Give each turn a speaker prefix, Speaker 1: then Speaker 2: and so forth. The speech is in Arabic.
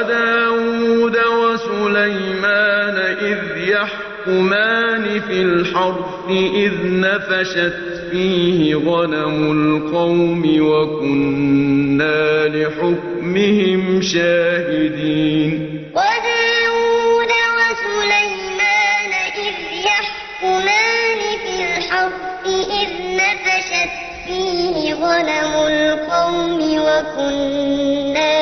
Speaker 1: وداود وَسُلَيْمَانَ إِذْ يَحْكُمَانِ فِي الْحَرْثِ إِذْ نَفَشَتْ فِيهِ غَنَمُ الْقَوْمِ وَكُنَّا لِحُكْمِهِمْ شَاهِدِينَ.
Speaker 2: وداود وَسُلَيْمَانَ إِذْ يَحْكُمَانِ فِي الْحَرْثِ إِذْ نَفَشَتْ فِيهِ غَنَمُ الْقَوْمِ وَكُنَّا